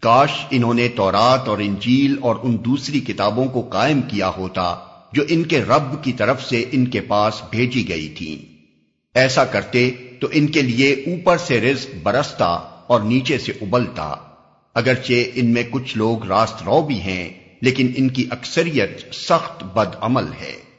کاش انہوں نے تورات اور انجیل اور ان دوسری کتابوں کو قائم کیا ہوتا جو ان کے رب کی طرف سے ان کے پاس بھیجی گئی تھی ایسا کرتے تو ان کے لیے اوپر سے رزق برستا اور نیچے سے ابلتا۔ اگرچہ ان میں کچھ لوگ راست رو بھی ہیں، لیکن ان کی اکثریت سخت بد عمل ہے۔